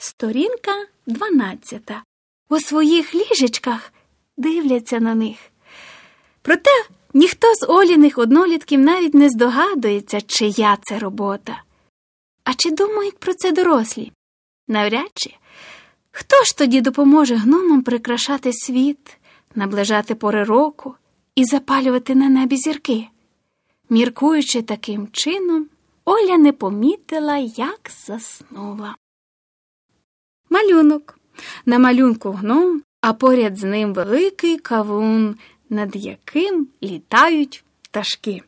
Сторінка 12. У своїх ліжечках дивляться на них. Проте ніхто з Оліних однолітків навіть не здогадується, чия це робота. А чи думають про це дорослі? Навряд чи. Хто ж тоді допоможе гномам прикрашати світ, наближати пори року і запалювати на небі зірки? Міркуючи таким чином, Оля не помітила, як заснула. Малюнок. На малюнку гном, а поряд з ним великий кавун, над яким літають пташки.